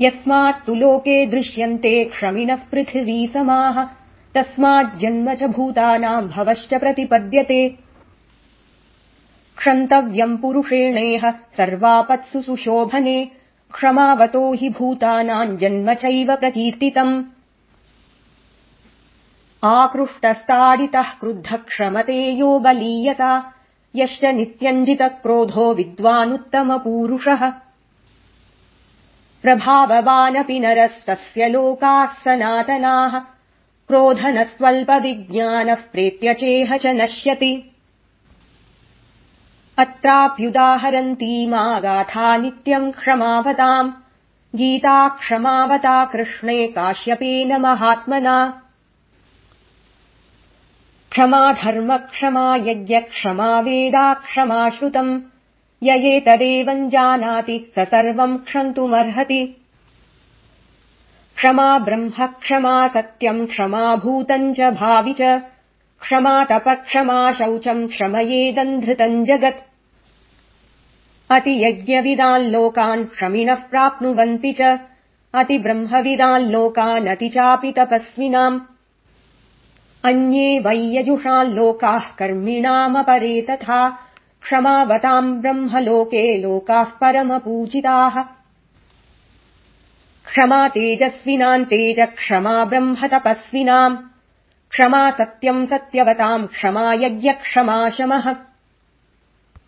यस्मात्तु लोके दृश्यन्ते क्षमिणः पृथिवी समाः तस्माज्जन्म च भूतानाम् भवश्च प्रतिपद्यते। क्षन्तव्यम् पुरुषेणेह सर्वापत्सु सुशोभने क्षमावतो हि भूतानाम् जन्म चैव प्रकीर्तितम्। आकृष्टस्ताडितः क्रुद्ध क्षमते यो बलीयता यश्च नित्यञ्जितक्रोधो विद्वानुत्तमपूरुषः प्रभाववानपि नरस्तस्य लोकाः सनातनाः। क्रोधनस्त्वल्पविज्ञानः प्रेत्य चेह च नश्यति। अत्राप्युदाहरन्ती गाथा नित्यम् क्षमावताम्। गीता क्षमावता कृष्णे काश्यपेन महात्मना। क्षमा धर्म क्षमा यज्ञ य एतदेवम् जानाति स सर्वम् क्षन्तुमर्हति। क्षमा ब्रह्म क्षमा सत्यम् क्षमा भूतम् च भावि च। क्षमा तप क्षमा शौचम् क्षमयेदम् धृतम् जगत्। अतियज्ञविदाल्लोकान् क्षमिणः प्राप्नुवन्ति च। अतिब्रह्मविदाल्लोकानति चापि तपस्विनाम्। अन्ये वैयजुषाल्लोकाः कर्मिणामपरे तथा क्षमावताम् ब्रह्मलोके लोकाः परमपूजिताः। क्षमा तेजस्विनाम् तेज क्षमा ब्रह्म तपस्विनाम् क्षमा सत्यम् सत्यवताम् क्षमा यज्ञ क्षमा शमः